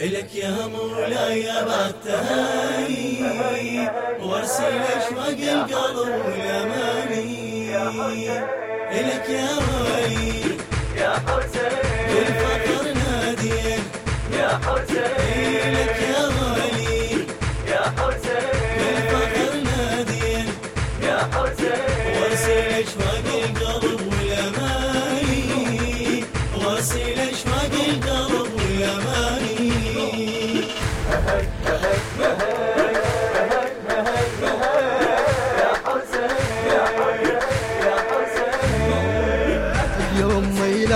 إلك يا مولاي بعد تهاني وارسل أشواق القلب والأماني. إلك يا ولي. يا حسين بالفقر نادي. يا حسين إلك يا ولي. يا حسين بالفقر نادي. يا حسين وارسل أشواق القلب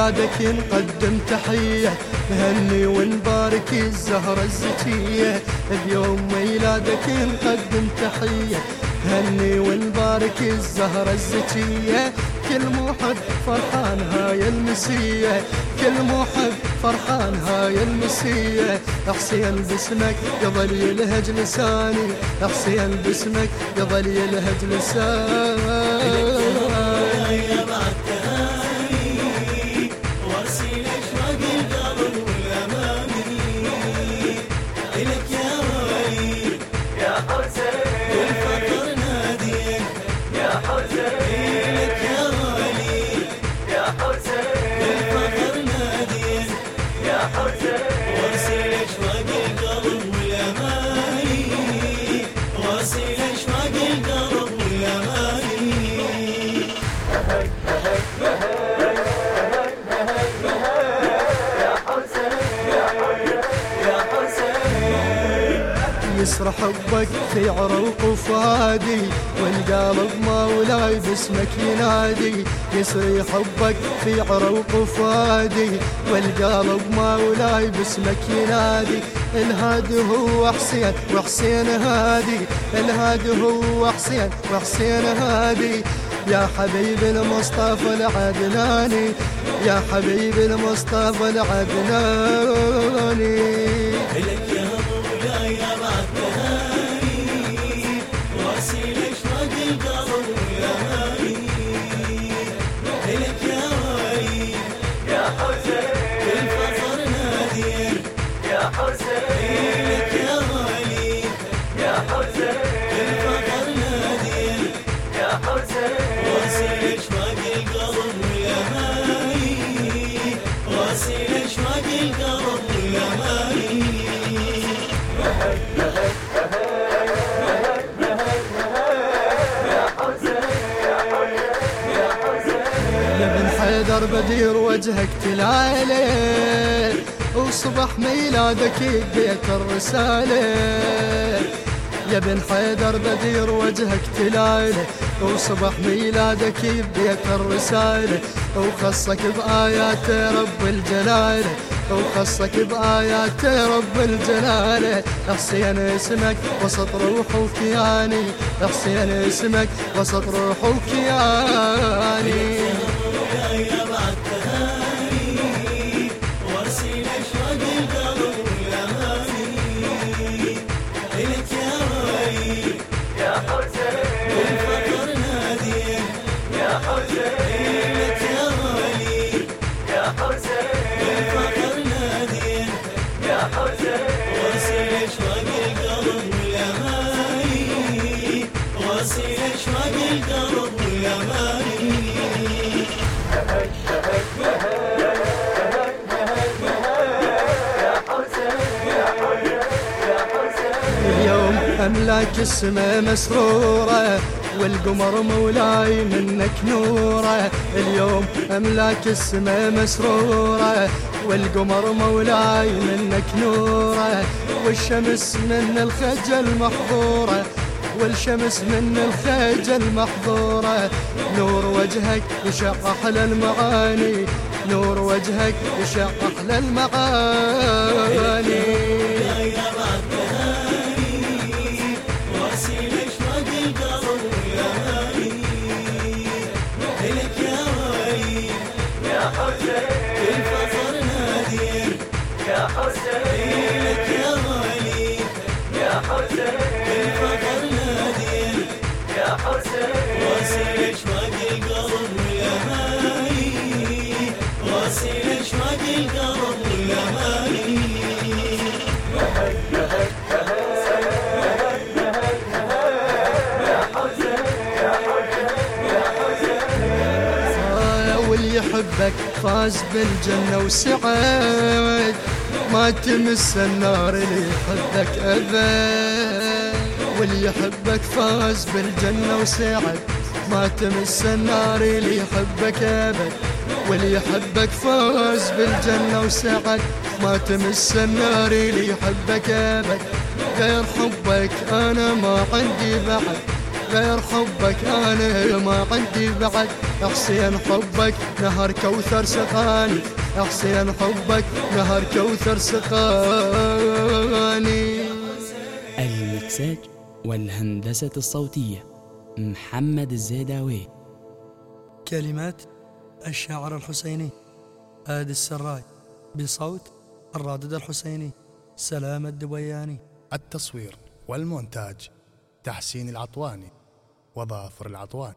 ميلادك نقدم تحية نهني ونبارك الزهرة الزكية بيوم ميلادك نقدم تحية نهني ونبارك الزهرة الزكية كل محب فرحان هاي المسية كل محب فرحان هاي المسية. حسين باسمك يظل يلهج لساني حسين باسمك يظل يلهج لساني. وارسل أشواق القلب والأماني وارسل يسرى حبك في عروق وفادي والقلب مولاي باسمك ينادي. يسري حبك في عروق وفادي والقلب مولاي باسمك ينادي. الهادي هو حسين وحسين هادي الهادي هو حسين وحسين هادي. يا حبيب المصطفى العدناني يا حبيب المصطفى العدناني. بدير وجهك تلالي وصبح ميلادك بيت الرسالة يا بن حيدر بدير وجهك تلالي وصبح ميلادك بيت الرسالة وخصك بآيات رب الجلالة وخصك بآيات رب الجلالة حسين اسمك وسط روح وكياني حسين اسمك وسط روح وكياني أشواق القلب والأماني اليوم أملاك السماء مسرورة والقمر مولاي منك نورة. اليوم أملاك السماء مسرورة والقمر مولاي منك نورة. والشمس من الخجل محظورة والشمس من الخجل محظورة نور وجهك يشع أحلى المعاني نور وجهك يشع أحلى المعاني يا بعد تهاني فاز بالجنة وسعد ما تمس النار اللي يحبك أبد. واللي يحبك فاز بالجنة وسعد ما تمس النار اللي يحبك أبد. واللي يحبك فاز بالجنة وسعد ما تمس النار اللي يحبك أبد. غير حبك أنا ما عندي بعد. غير حبك أنا ما عندي بعد. حسين حبك نهر كوثر سقاني حسين حبك نهر كوثر سقاني المكساج والهندسة الصوتية محمد الزيداوي. كلمات الشاعر الحسيني آدي السراي. بصوت الرادد الحسيني سلام الدبياني. التصوير والمونتاج تحسين العطواني. وظافر العطوان.